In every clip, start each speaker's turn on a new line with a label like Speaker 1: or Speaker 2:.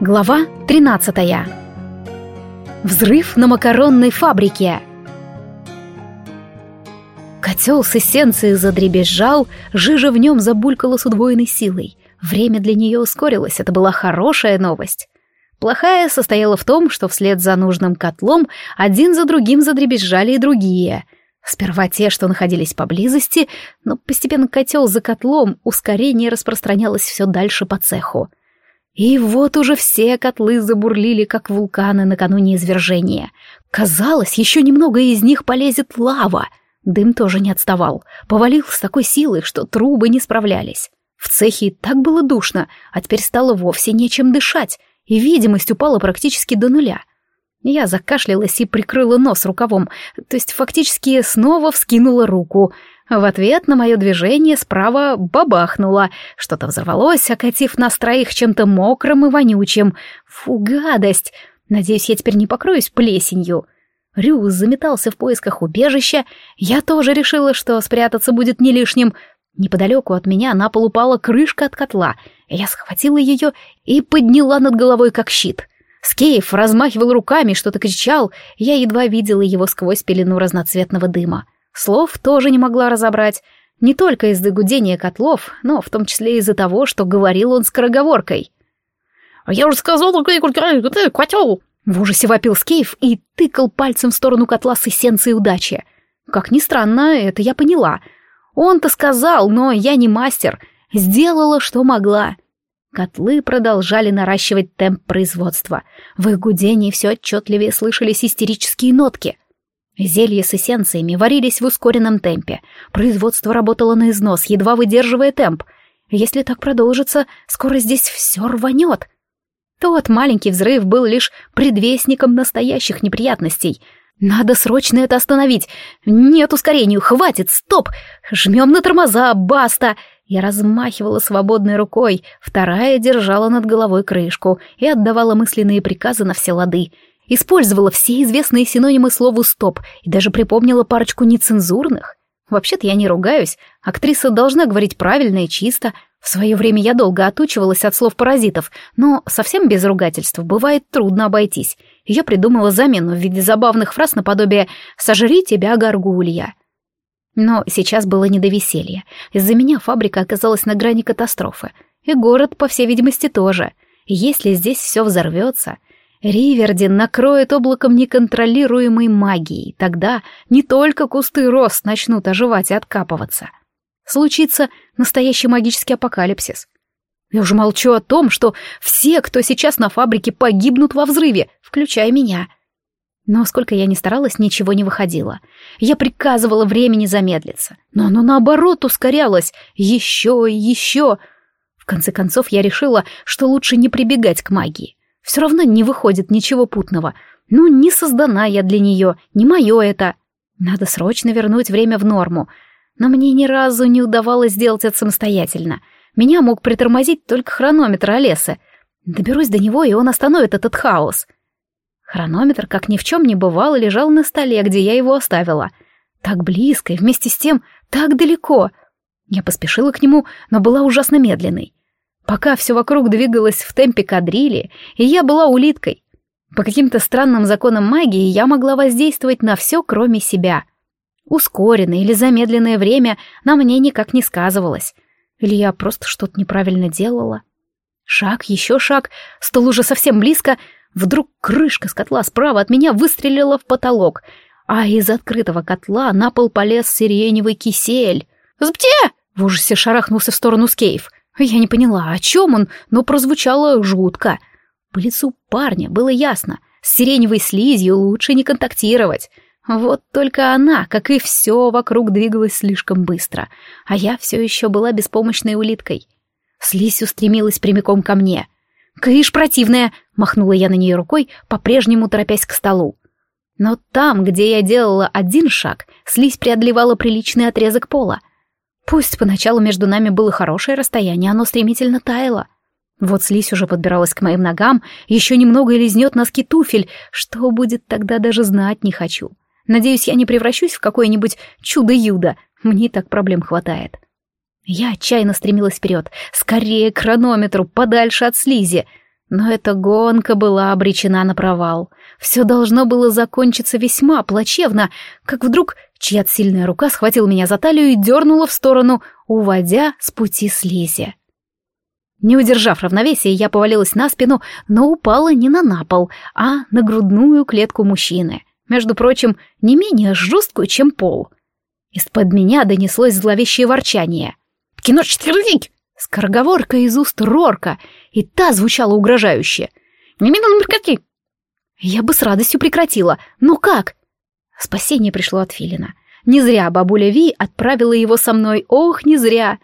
Speaker 1: Глава 13. Взрыв на макаронной фабрике. Котел с эссенцией задребезжал, жижа в нем забулькала с удвоенной силой. Время для нее ускорилось, это была хорошая новость. Плохая состояла в том, что вслед за нужным котлом один за другим задребезжали и другие. Сперва те, что находились поблизости, но постепенно котел за котлом ускорение распространялось все дальше по цеху. И вот уже все котлы забурлили, как вулканы накануне извержения. Казалось, еще немного из них полезет лава. Дым тоже не отставал. Повалил с такой силой, что трубы не справлялись. В цехе так было душно, а теперь стало вовсе нечем дышать, и видимость упала практически до нуля. Я закашлялась и прикрыла нос рукавом, то есть фактически снова вскинула руку — в ответ на мое движение справа бабахнуло. Что-то взорвалось, окатив нас троих чем-то мокрым и вонючим. Фу, гадость! Надеюсь, я теперь не покроюсь плесенью. Рюс заметался в поисках убежища. Я тоже решила, что спрятаться будет не лишним. Неподалеку от меня на пол упала крышка от котла. Я схватила ее и подняла над головой как щит. Скейф размахивал руками, что-то кричал. Я едва видела его сквозь пелену разноцветного дыма. Слов тоже не могла разобрать. Не только из-за гудения котлов, но в том числе из-за того, что говорил он скороговоркой. «А «Я уже сказал, ты котел!» В ужасе вопил Скейф и тыкал пальцем в сторону котла с эссенцией удачи. Как ни странно, это я поняла. Он-то сказал, но я не мастер. Сделала, что могла. Котлы продолжали наращивать темп производства. В их гудении все отчетливее слышались истерические нотки. Зелья с эссенциями варились в ускоренном темпе. Производство работало на износ, едва выдерживая темп. Если так продолжится, скоро здесь все рванет. Тот маленький взрыв был лишь предвестником настоящих неприятностей. Надо срочно это остановить. Нет ускорению, хватит, стоп! Жмем на тормоза, баста! Я размахивала свободной рукой, вторая держала над головой крышку и отдавала мысленные приказы на все лады — Использовала все известные синонимы слову «стоп» и даже припомнила парочку нецензурных. Вообще-то я не ругаюсь, актриса должна говорить правильно и чисто. В свое время я долго отучивалась от слов паразитов, но совсем без ругательств бывает трудно обойтись. я придумала замену в виде забавных фраз наподобие «сожри тебя, горгулья». Но сейчас было не до веселья. Из-за меня фабрика оказалась на грани катастрофы. И город, по всей видимости, тоже. если здесь все взорвется, Ривердин накроет облаком неконтролируемой магии, тогда не только кусты роз начнут оживать и откапываться. Случится настоящий магический апокалипсис. Я уже молчу о том, что все, кто сейчас на фабрике, погибнут во взрыве, включая меня. Но сколько я ни старалась, ничего не выходило. Я приказывала времени замедлиться, но оно наоборот ускорялось, еще и еще. В конце концов я решила, что лучше не прибегать к магии. Все равно не выходит ничего путного. Ну, не создана я для нее, не мое это. Надо срочно вернуть время в норму. Но мне ни разу не удавалось сделать это самостоятельно. Меня мог притормозить только хронометр Олесы. Доберусь до него, и он остановит этот хаос. Хронометр, как ни в чем не бывало, лежал на столе, где я его оставила. Так близко и вместе с тем так далеко. Я поспешила к нему, но была ужасно медленной. Пока все вокруг двигалось в темпе кадрили, и я была улиткой. По каким-то странным законам магии я могла воздействовать на все, кроме себя. Ускоренное или замедленное время на мне никак не сказывалось. Или я просто что-то неправильно делала. Шаг, еще шаг, стол уже совсем близко. Вдруг крышка с котла справа от меня выстрелила в потолок, а из открытого котла на пол полез сиреневый кисель. «Сбте!» — в ужасе шарахнулся в сторону Скейф — я не поняла, о чем он, но прозвучало жутко. По лицу парня было ясно, с сиреневой слизью лучше не контактировать. Вот только она, как и все вокруг, двигалась слишком быстро, а я все еще была беспомощной улиткой. Слизь устремилась прямиком ко мне. «Кыш противная!» — махнула я на нее рукой, по-прежнему торопясь к столу. Но там, где я делала один шаг, слизь преодолевала приличный отрезок пола — Пусть поначалу между нами было хорошее расстояние, оно стремительно таяло. Вот слизь уже подбиралась к моим ногам, еще немного и лизнет носки туфель. Что будет тогда, даже знать не хочу. Надеюсь, я не превращусь в какое-нибудь чудо-юдо. Мне так проблем хватает. Я отчаянно стремилась вперед, скорее к хронометру, подальше от слизи. Но эта гонка была обречена на провал. Все должно было закончиться весьма плачевно, как вдруг чья-то сильная рука схватила меня за талию и дернула в сторону, уводя с пути слизи. Не удержав равновесия, я повалилась на спину, но упала не на напол, а на грудную клетку мужчины. Между прочим, не менее жесткую, чем пол. Из-под меня донеслось зловещее ворчание. «Кино четверник!» Скороговорка из уст Рорка, и та звучала угрожающе. «Немедленно прекрати!» Я бы с радостью прекратила. Но как? Спасение пришло от Филина. Не зря бабуля Ви отправила его со мной. Ох, не зря.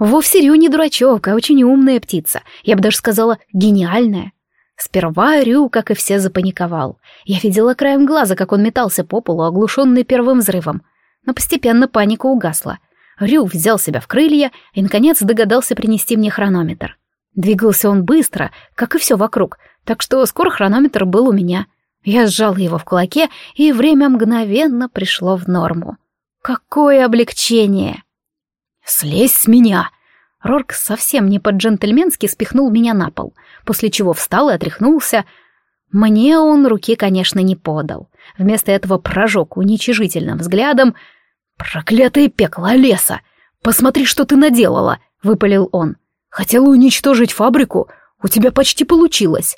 Speaker 1: Вовсе Рю не дурачок, а очень умная птица. Я бы даже сказала, гениальная. Сперва Рю, как и все, запаниковал. Я видела краем глаза, как он метался по полу, оглушенный первым взрывом. Но постепенно паника угасла. Рю взял себя в крылья и, наконец, догадался принести мне хронометр. Двигался он быстро, как и все вокруг, так что скоро хронометр был у меня. Я сжал его в кулаке, и время мгновенно пришло в норму. Какое облегчение! «Слезь с меня!» Рорк совсем не по-джентльменски спихнул меня на пол, после чего встал и отряхнулся. Мне он руки, конечно, не подал. Вместо этого прожег уничижительным взглядом. «Проклятое пекло леса! Посмотри, что ты наделала!» — выпалил он. «Хотела уничтожить фабрику? У тебя почти получилось!»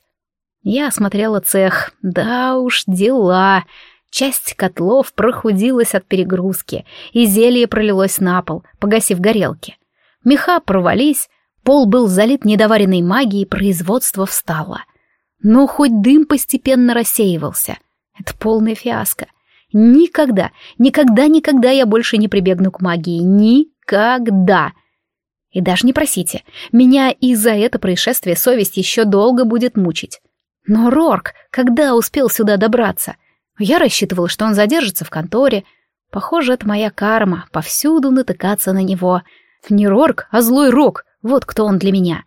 Speaker 1: Я осмотрела цех. Да уж, дела. Часть котлов прохудилась от перегрузки, и зелье пролилось на пол, погасив горелки. Меха провались, пол был залит недоваренной магией, производство встало. Но хоть дым постепенно рассеивался. Это полная фиаско. Никогда, никогда, никогда я больше не прибегну к магии. Никогда. И даже не просите, меня из-за этого происшествия совесть еще долго будет мучить. Но Рорк, когда успел сюда добраться? Я рассчитывала, что он задержится в конторе. Похоже, это моя карма, повсюду натыкаться на него. Не Рорк, а злой Рок, вот кто он для меня.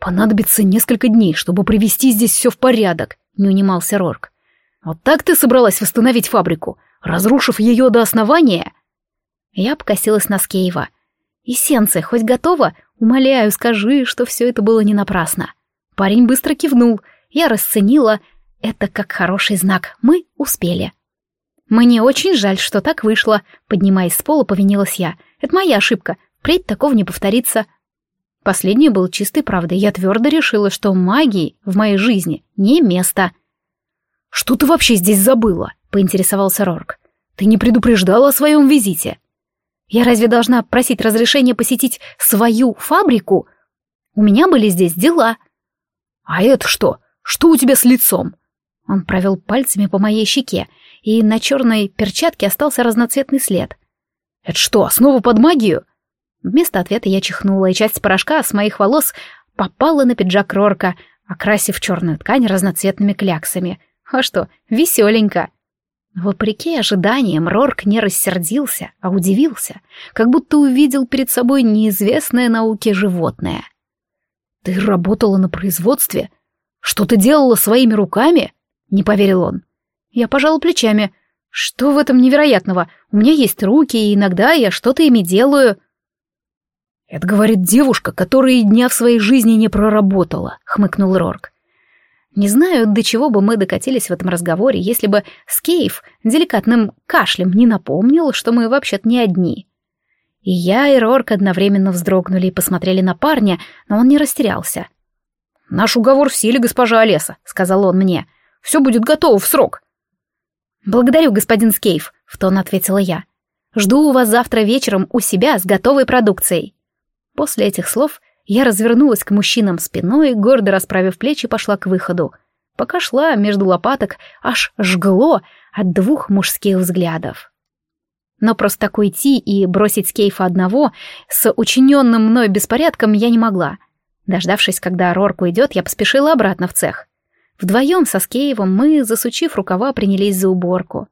Speaker 1: Понадобится несколько дней, чтобы привести здесь все в порядок, не унимался Рорк. Вот так ты собралась восстановить фабрику, разрушив ее до основания? Я покосилась на Скейва. «Эссенция хоть готова? Умоляю, скажи, что все это было не напрасно». Парень быстро кивнул. Я расценила это как хороший знак. Мы успели. «Мне очень жаль, что так вышло», — поднимаясь с пола, повинилась я. «Это моя ошибка. Впредь такого не повторится». Последнее было чистой правдой. Я твердо решила, что магии в моей жизни не место. «Что ты вообще здесь забыла?» — поинтересовался Рорк. «Ты не предупреждала о своем визите?» «Я разве должна просить разрешения посетить свою фабрику? У меня были здесь дела». «А это что? Что у тебя с лицом?» Он провел пальцами по моей щеке, и на черной перчатке остался разноцветный след. «Это что, снова под магию?» Вместо ответа я чихнула, и часть порошка с моих волос попала на пиджак Рорка, окрасив черную ткань разноцветными кляксами. А что, веселенько. Вопреки ожиданиям, Рорк не рассердился, а удивился, как будто увидел перед собой неизвестное науке животное. «Ты работала на производстве? Что ты делала своими руками?» Не поверил он. Я пожал плечами. Что в этом невероятного? У меня есть руки, и иногда я что-то ими делаю. Это говорит девушка, которая дня в своей жизни не проработала, хмыкнул Рорк. Не знаю, до чего бы мы докатились в этом разговоре, если бы Скейф деликатным кашлем не напомнил, что мы вообще-то не одни. И я, и Рорк одновременно вздрогнули и посмотрели на парня, но он не растерялся. «Наш уговор в силе, госпожа Олеса», — сказал он мне. Все будет готово в срок». «Благодарю, господин Скейф», — в тон ответила я. «Жду вас завтра вечером у себя с готовой продукцией». После этих слов я развернулась к мужчинам спиной, гордо расправив плечи, пошла к выходу. Пока шла между лопаток, аж жгло от двух мужских взглядов. Но просто так уйти и бросить Скейфа одного с учиненным мной беспорядком я не могла. Дождавшись, когда Рорк уйдет, я поспешила обратно в цех. Вдвоем со Скеевым мы, засучив рукава, принялись за уборку.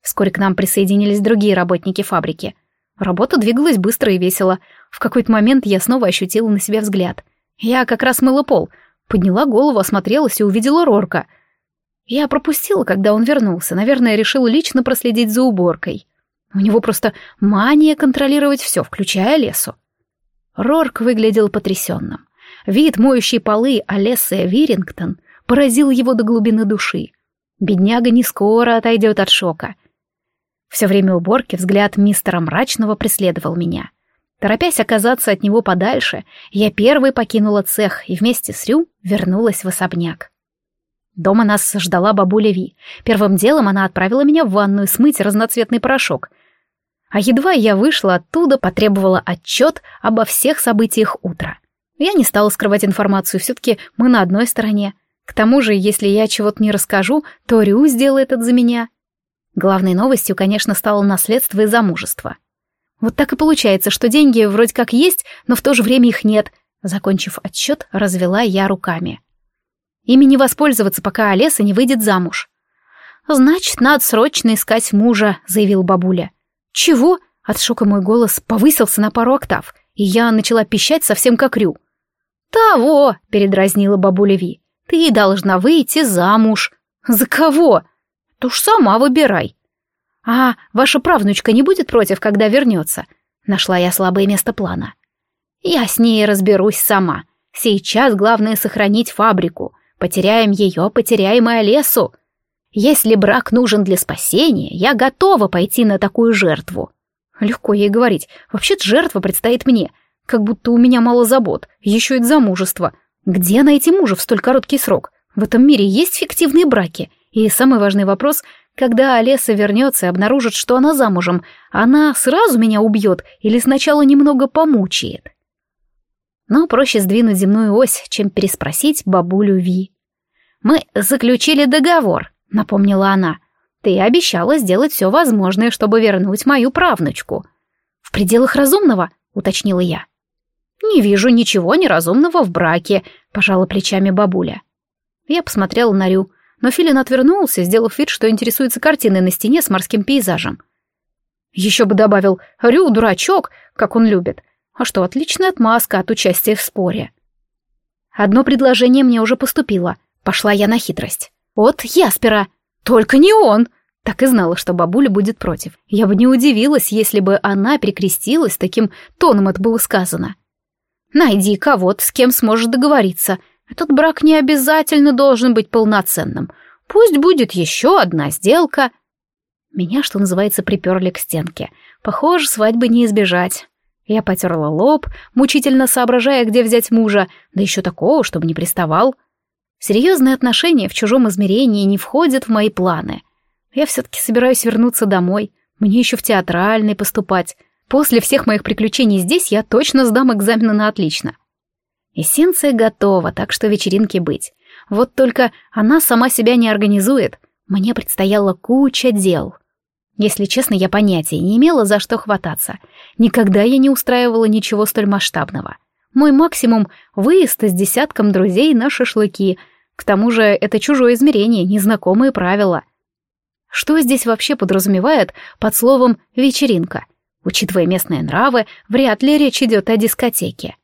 Speaker 1: Вскоре к нам присоединились другие работники фабрики. Работа двигалась быстро и весело. В какой-то момент я снова ощутила на себя взгляд. Я как раз мыла пол, подняла голову, осмотрелась и увидела Рорка. Я пропустила, когда он вернулся. Наверное, решил лично проследить за уборкой. У него просто мания контролировать все, включая лесу. Рорк выглядел потрясенным. Вид моющей полы Олессы Вирингтон поразил его до глубины души. Бедняга не скоро отойдет от шока. Все время уборки взгляд мистера Мрачного преследовал меня. Торопясь оказаться от него подальше, я первой покинула цех и вместе с Рю вернулась в особняк. Дома нас ждала бабуля Ви. Первым делом она отправила меня в ванную смыть разноцветный порошок. А едва я вышла оттуда, потребовала отчет обо всех событиях утра. Я не стала скрывать информацию, все-таки мы на одной стороне. К тому же, если я чего-то не расскажу, то Рю сделает это за меня. Главной новостью, конечно, стало наследство и замужество. Вот так и получается, что деньги вроде как есть, но в то же время их нет. Закончив отчет, развела я руками. Ими не воспользоваться, пока Олеса не выйдет замуж. «Значит, надо срочно искать мужа», — заявил бабуля. «Чего?» — от шока мой голос повысился на пару октав, и я начала пищать совсем как Рю. «Того!» — передразнила бабуля Ви. «Ты должна выйти замуж». «За кого?» «Ты уж сама выбирай». «А ваша правнучка не будет против, когда вернется?» Нашла я слабое место плана. «Я с ней разберусь сама. Сейчас главное сохранить фабрику. Потеряем ее, потеряем и лесу. Если брак нужен для спасения, я готова пойти на такую жертву». Легко ей говорить. Вообще-то жертва предстоит мне. Как будто у меня мало забот. Еще и замужество. Где найти мужа в столь короткий срок? В этом мире есть фиктивные браки. И самый важный вопрос, когда Олеса вернется и обнаружит, что она замужем, она сразу меня убьет или сначала немного помучает? Но проще сдвинуть земную ось, чем переспросить бабулю Ви. «Мы заключили договор», — напомнила она. «Ты обещала сделать все возможное, чтобы вернуть мою правнучку». «В пределах разумного», — уточнила я. «Не вижу ничего неразумного в браке», — пожала плечами бабуля. Я посмотрела на Рю но Филин отвернулся, сделав вид, что интересуется картиной на стене с морским пейзажем. Еще бы добавил «Рю, дурачок», как он любит. А что, отличная отмазка от участия в споре. Одно предложение мне уже поступило. Пошла я на хитрость. От Яспера. Только не он. Так и знала, что бабуля будет против. Я бы не удивилась, если бы она перекрестилась, таким тоном это было сказано. Найди кого-то, с кем сможешь договориться, этот брак не обязательно должен быть полноценным. Пусть будет еще одна сделка. Меня, что называется, приперли к стенке. Похоже, свадьбы не избежать. Я потерла лоб, мучительно соображая, где взять мужа, да еще такого, чтобы не приставал. Серьезные отношения в чужом измерении не входят в мои планы. Я все-таки собираюсь вернуться домой. Мне еще в театральный поступать. После всех моих приключений здесь я точно сдам экзамены на отлично. Эссенция готова, так что вечеринки быть. Вот только она сама себя не организует. Мне предстояла куча дел. Если честно, я понятия не имела, за что хвататься. Никогда я не устраивала ничего столь масштабного. Мой максимум — выезд с десятком друзей на шашлыки. К тому же это чужое измерение, незнакомые правила. Что здесь вообще подразумевает под словом «вечеринка»? Учитывая местные нравы, вряд ли речь идет о дискотеке.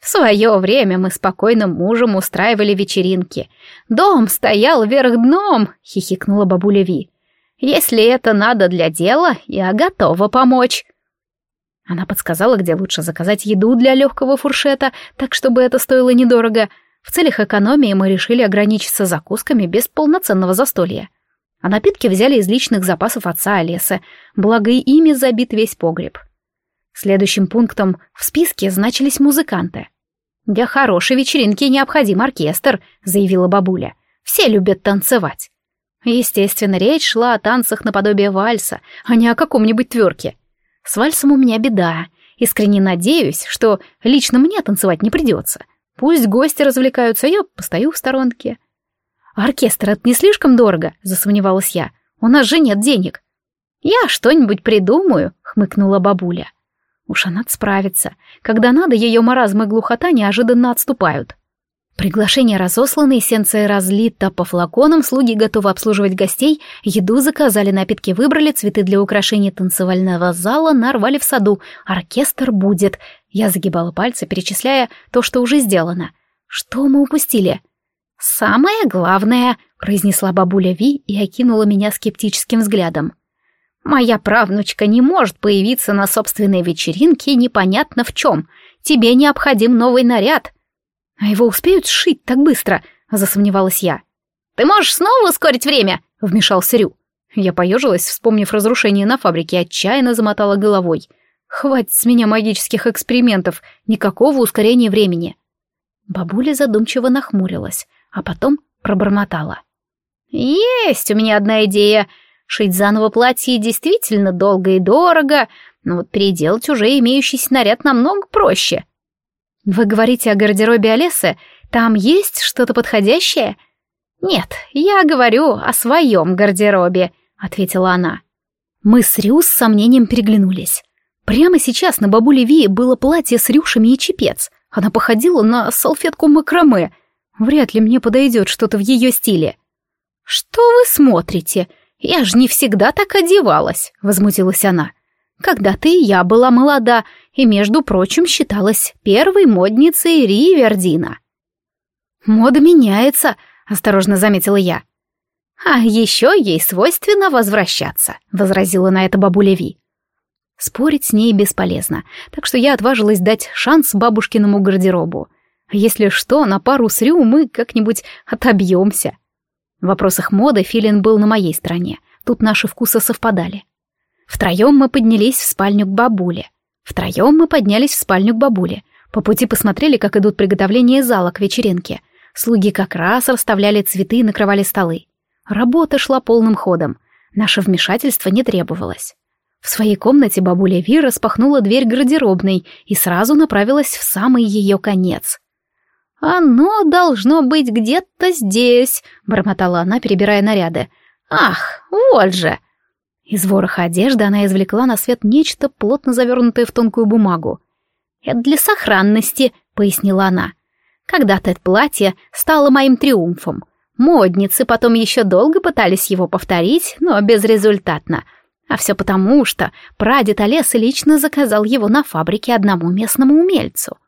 Speaker 1: В свое время мы спокойным мужем устраивали вечеринки. Дом стоял вверх дном, хихикнула бабуля Ви. Если это надо для дела, я готова помочь. Она подсказала, где лучше заказать еду для легкого фуршета, так чтобы это стоило недорого. В целях экономии мы решили ограничиться закусками без полноценного застолья. А напитки взяли из личных запасов отца Олеса, благо ими забит весь погреб. Следующим пунктом в списке значились музыканты. «Для хорошей вечеринки необходим оркестр», — заявила бабуля. «Все любят танцевать». Естественно, речь шла о танцах наподобие вальса, а не о каком-нибудь тверке. С вальсом у меня беда. Искренне надеюсь, что лично мне танцевать не придется. Пусть гости развлекаются, я постою в сторонке. «Оркестр — это не слишком дорого?» — засомневалась я. «У нас же нет денег». «Я что-нибудь придумаю», — хмыкнула бабуля. Уж она справится. Когда надо, ее маразм и глухота неожиданно отступают. Приглашение разослано, эссенция разлита по флаконам, слуги готовы обслуживать гостей, еду заказали, напитки выбрали, цветы для украшения танцевального зала нарвали в саду, оркестр будет. Я загибала пальцы, перечисляя то, что уже сделано. Что мы упустили? «Самое главное», — произнесла бабуля Ви и окинула меня скептическим взглядом. Моя правнучка не может появиться на собственной вечеринке непонятно в чем. Тебе необходим новый наряд. А его успеют сшить так быстро? Засомневалась я. Ты можешь снова ускорить время? Вмешался Рю. Я поежилась, вспомнив разрушение на фабрике, отчаянно замотала головой. Хватит с меня магических экспериментов, никакого ускорения времени. Бабуля задумчиво нахмурилась, а потом пробормотала. «Есть у меня одна идея. Шить заново платье действительно долго и дорого, но вот переделать уже имеющийся наряд намного проще». «Вы говорите о гардеробе Олесы? Там есть что-то подходящее?» «Нет, я говорю о своем гардеробе», — ответила она. Мы с Рю с сомнением переглянулись. Прямо сейчас на бабуле Вии было платье с рюшами и чепец. Она походила на салфетку макраме. Вряд ли мне подойдет что-то в ее стиле. «Что вы смотрите? Я же не всегда так одевалась», — возмутилась она. «Когда-то и я была молода, и, между прочим, считалась первой модницей Ривердина». «Мода меняется», — осторожно заметила я. «А еще ей свойственно возвращаться», — возразила на это бабуля Ви. Спорить с ней бесполезно, так что я отважилась дать шанс бабушкиному гардеробу. Если что, на пару с Рю мы как-нибудь отобьемся. В вопросах моды Филин был на моей стороне. Тут наши вкусы совпадали. Втроем мы поднялись в спальню к бабуле. Втроем мы поднялись в спальню к бабуле. По пути посмотрели, как идут приготовления зала к вечеринке. Слуги как раз расставляли цветы и накрывали столы. Работа шла полным ходом. Наше вмешательство не требовалось. В своей комнате бабуля Ви распахнула дверь гардеробной и сразу направилась в самый ее конец. «Оно должно быть где-то здесь», — бормотала она, перебирая наряды. «Ах, вот же!» Из вороха одежды она извлекла на свет нечто, плотно завернутое в тонкую бумагу. «Это для сохранности», — пояснила она. «Когда-то это платье стало моим триумфом. Модницы потом еще долго пытались его повторить, но безрезультатно. А все потому, что прадед Олеса лично заказал его на фабрике одному местному умельцу.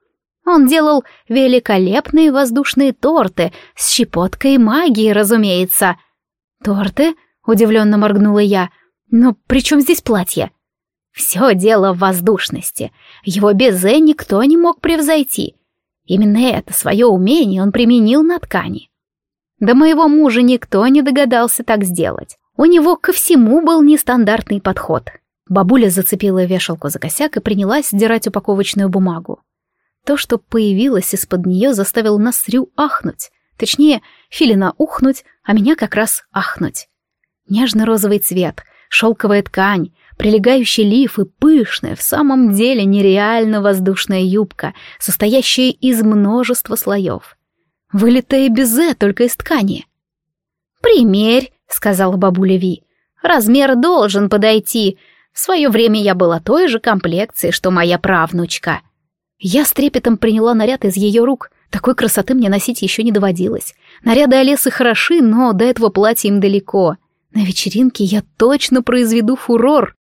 Speaker 1: Он делал великолепные воздушные торты с щепоткой магии, разумеется. «Торты?» — удивленно моргнула я. «Но при чем здесь платье?» «Все дело в воздушности. Его безе никто не мог превзойти. Именно это свое умение он применил на ткани. До моего мужа никто не догадался так сделать. У него ко всему был нестандартный подход. Бабуля зацепила вешалку за косяк и принялась сдирать упаковочную бумагу. То, что появилось из-под нее, заставило нас Рю ахнуть. Точнее, Филина ухнуть, а меня как раз ахнуть. Нежно-розовый цвет, шелковая ткань, прилегающий лиф и пышная, в самом деле нереально воздушная юбка, состоящая из множества слоев. Вылитая безе только из ткани. «Примерь», — сказала бабуля Ви. «Размер должен подойти. В свое время я была той же комплекции, что моя правнучка». Я с трепетом приняла наряд из ее рук. Такой красоты мне носить еще не доводилось. Наряды Олесы хороши, но до этого платья им далеко. На вечеринке я точно произведу фурор.